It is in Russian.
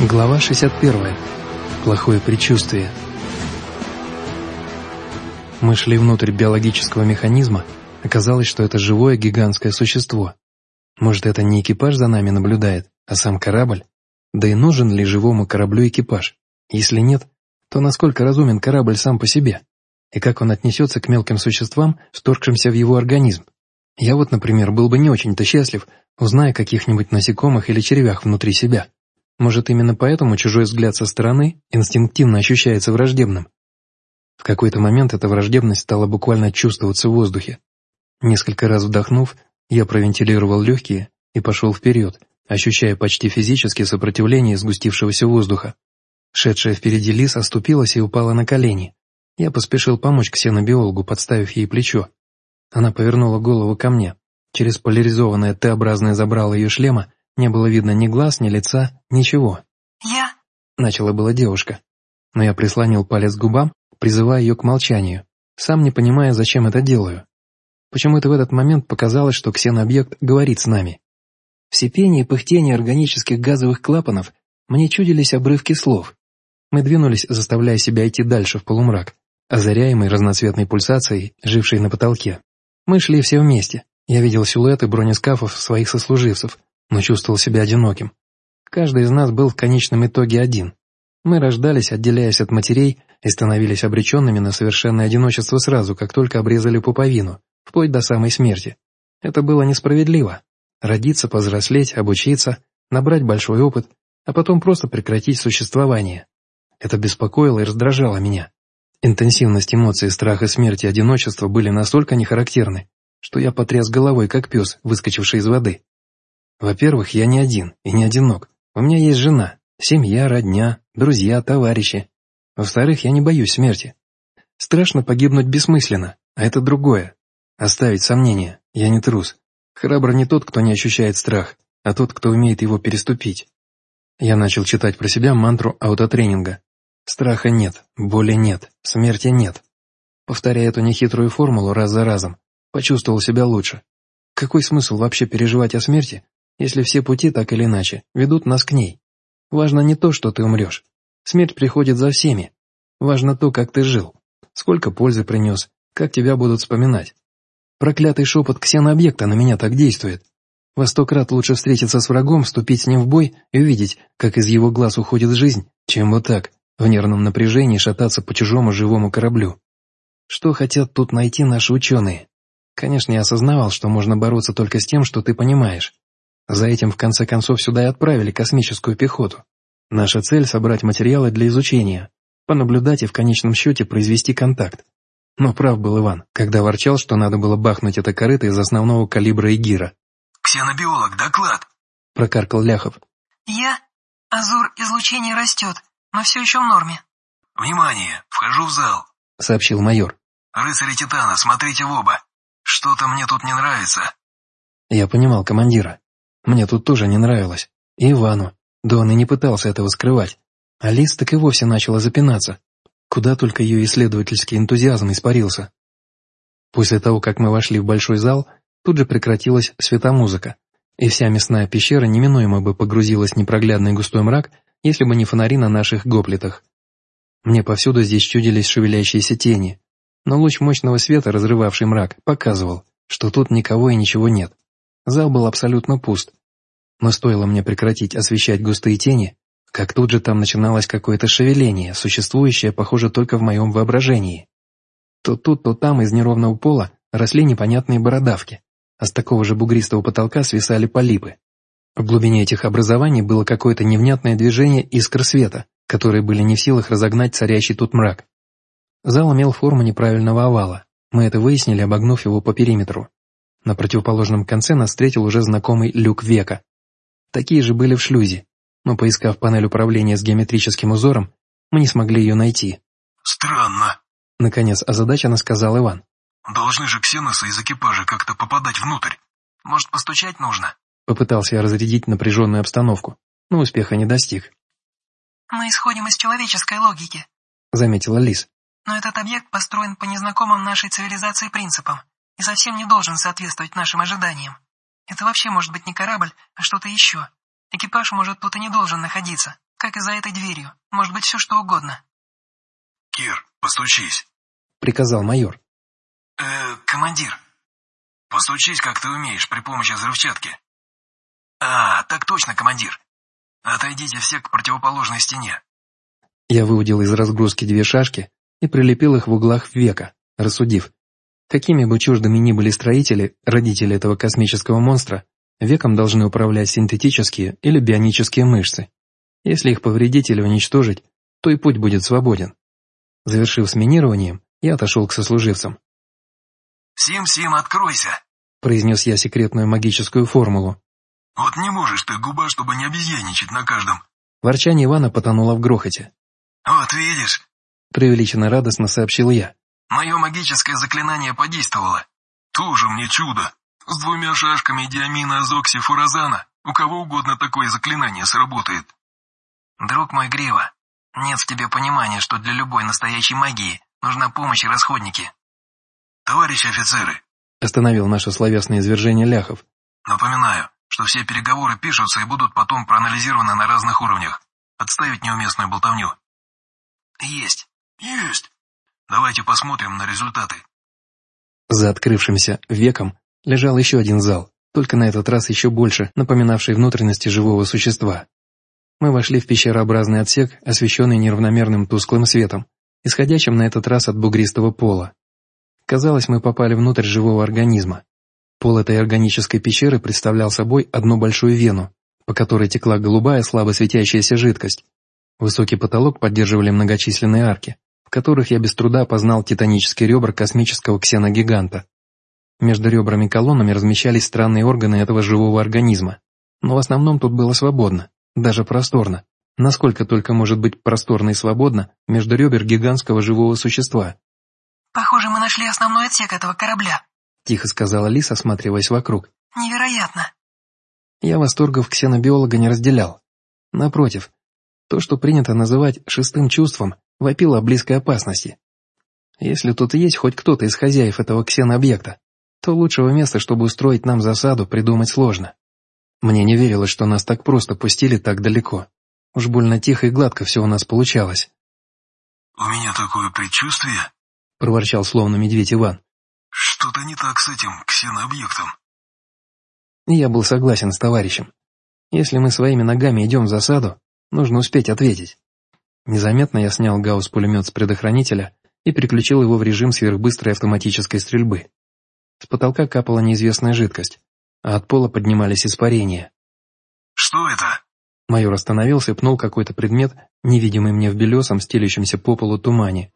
Глава 61. Плохое предчувствие. Мы шли внутрь биологического механизма, оказалось, что это живое гигантское существо. Может, это не экипаж за нами наблюдает, а сам корабль? Да и нужен ли живому кораблю экипаж? Если нет, то насколько разумен корабль сам по себе? И как он отнесется к мелким существам, вторгшимся в его организм? Я вот, например, был бы не очень-то счастлив, узная каких-нибудь насекомых или червях внутри себя. Может, именно поэтому чужой взгляд со стороны инстинктивно ощущается враждебным? В какой-то момент эта враждебность стала буквально чувствоваться в воздухе. Несколько раз вдохнув, я провентилировал легкие и пошел вперед, ощущая почти физически сопротивление сгустившегося воздуха. Шедшая впереди лис оступилась и упала на колени. Я поспешил помочь ксенобиологу, подставив ей плечо. Она повернула голову ко мне. Через поляризованное Т-образное забрало ее шлема не было видно ни глаз, ни лица, ничего. «Я...» — начала была девушка. Но я прислонил палец к губам, призывая ее к молчанию, сам не понимая, зачем это делаю. Почему-то в этот момент показалось, что ксенообъект говорит с нами. В сипении и пыхтении органических газовых клапанов мне чудились обрывки слов. Мы двинулись, заставляя себя идти дальше в полумрак, озаряемый разноцветной пульсацией, жившей на потолке. Мы шли все вместе. Я видел силуэты бронескафов своих сослуживцев, но чувствовал себя одиноким. Каждый из нас был в конечном итоге один. Мы рождались, отделяясь от матерей, и становились обреченными на совершенное одиночество сразу, как только обрезали пуповину, вплоть до самой смерти. Это было несправедливо. Родиться, повзрослеть, обучиться, набрать большой опыт, а потом просто прекратить существование. Это беспокоило и раздражало меня. Интенсивность эмоций страха смерти и одиночества были настолько нехарактерны, что я потряс головой, как пес, выскочивший из воды. Во-первых, я не один и не одинок. У меня есть жена, семья, родня, друзья, товарищи. Во-вторых, я не боюсь смерти. Страшно погибнуть бессмысленно, а это другое. Оставить сомнения, я не трус. Храбр не тот, кто не ощущает страх, а тот, кто умеет его переступить. Я начал читать про себя мантру аутотренинга. Страха нет, боли нет, смерти нет. Повторяя эту нехитрую формулу раз за разом, почувствовал себя лучше. Какой смысл вообще переживать о смерти, если все пути так или иначе ведут нас к ней. Важно не то, что ты умрешь. Смерть приходит за всеми. Важно то, как ты жил, сколько пользы принес, как тебя будут вспоминать. Проклятый шепот ксенообъекта на меня так действует. Во сто крат лучше встретиться с врагом, вступить с ним в бой и увидеть, как из его глаз уходит жизнь, чем вот так, в нервном напряжении шататься по чужому живому кораблю. Что хотят тут найти наши ученые? Конечно, я осознавал, что можно бороться только с тем, что ты понимаешь. За этим в конце концов сюда и отправили космическую пехоту. Наша цель — собрать материалы для изучения, понаблюдать и в конечном счете произвести контакт. Но прав был Иван, когда ворчал, что надо было бахнуть это корыто из основного калибра Игира. «Ксенобиолог, доклад!» — прокаркал Ляхов. «Я? Азур излучение растет, но все еще в норме». «Внимание! Вхожу в зал!» — сообщил майор. «Рыцари Титана, смотрите в оба! Что-то мне тут не нравится!» Я понимал командира. Мне тут тоже не нравилось. И Ивану. Да он и не пытался этого скрывать. Алис так и вовсе начала запинаться. Куда только ее исследовательский энтузиазм испарился. После того, как мы вошли в большой зал, тут же прекратилась светомузыка, и вся мясная пещера неминуемо бы погрузилась в непроглядный густой мрак, если бы не фонари на наших гоплитах. Мне повсюду здесь чудились шевелящиеся тени, но луч мощного света, разрывавший мрак, показывал, что тут никого и ничего нет. Зал был абсолютно пуст. Но стоило мне прекратить освещать густые тени, как тут же там начиналось какое-то шевеление, существующее, похоже, только в моем воображении. То тут, то там из неровного пола росли непонятные бородавки, а с такого же бугристого потолка свисали полипы. В глубине этих образований было какое-то невнятное движение искр света, которые были не в силах разогнать царящий тут мрак. Зал имел форму неправильного овала, мы это выяснили, обогнув его по периметру. На противоположном конце нас встретил уже знакомый люк века. Такие же были в шлюзе, но поискав панель управления с геометрическим узором, мы не смогли ее найти. «Странно», — наконец озадаченно сказал Иван. «Должны же ксеносы из экипажа как-то попадать внутрь. Может, постучать нужно?» Попытался я разрядить напряженную обстановку, но успеха не достиг. «Мы исходим из человеческой логики», — заметила Лис. «Но этот объект построен по незнакомым нашей цивилизации принципам и совсем не должен соответствовать нашим ожиданиям. Это вообще может быть не корабль, а что-то еще. Экипаж может тут и не должен находиться. как и за этой дверью. Может быть, все что угодно. Кир, постучись. Приказал майор. Э, командир. Постучись, как ты умеешь, при помощи взрывчатки. А, так точно, командир. Отойдите все к противоположной стене. Я выудил из разгрузки две шашки и прилепил их в углах века, рассудив. Какими бы чуждыми ни были строители, родители этого космического монстра, веком должны управлять синтетические или бионические мышцы. Если их повредить или уничтожить, то и путь будет свободен. Завершив с минированием, я отошел к сослуживцам. «Сим-Сим, откройся!» – произнес я секретную магическую формулу. «Вот не можешь ты, губа, чтобы не обезьяничать на каждом!» Ворчание Ивана потонуло в грохоте. «Вот видишь!» – преувеличенно радостно сообщил я. «Мое магическое заклинание подействовало. Тоже мне чудо! С двумя шашками диамина азоксифуразана у кого угодно такое заклинание сработает!» «Друг мой Грива, нет в тебе понимания, что для любой настоящей магии нужна помощь и расходники». «Товарищи офицеры!» — остановил наше словесное извержение Ляхов. «Напоминаю, что все переговоры пишутся и будут потом проанализированы на разных уровнях. Отставить неуместную болтовню». «Есть». «Есть. Давайте посмотрим на результаты». За открывшимся веком лежал еще один зал, только на этот раз еще больше напоминавший внутренности живого существа. Мы вошли в пещерообразный отсек, освещенный неравномерным тусклым светом, исходящим на этот раз от бугристого пола. Казалось, мы попали внутрь живого организма. Пол этой органической пещеры представлял собой одну большую вену, по которой текла голубая слабо светящаяся жидкость. Высокий потолок поддерживали многочисленные арки, в которых я без труда опознал титанические ребра космического ксеногиганта. Между ребрами колоннами размещались странные органы этого живого организма, но в основном тут было свободно даже просторно, насколько только может быть просторно и свободно между ребер гигантского живого существа. «Похоже, мы нашли основной отсек этого корабля», — тихо сказала Лис, осматриваясь вокруг. «Невероятно!» Я восторгов ксенобиолога не разделял. Напротив, то, что принято называть шестым чувством, вопило о близкой опасности. Если тут есть хоть кто-то из хозяев этого ксенообъекта, то лучшего места, чтобы устроить нам засаду, придумать сложно. Мне не верилось, что нас так просто пустили так далеко. Уж больно тихо и гладко все у нас получалось. «У меня такое предчувствие», — проворчал словно медведь Иван. «Что-то не так с этим ксенообъектом». Я был согласен с товарищем. Если мы своими ногами идем в засаду, нужно успеть ответить. Незаметно я снял гаусс-пулемет с предохранителя и переключил его в режим сверхбыстрой автоматической стрельбы. С потолка капала неизвестная жидкость а от пола поднимались испарения. «Что это?» Майор остановился и пнул какой-то предмет, невидимый мне в белесом, стелющемся по полу тумане.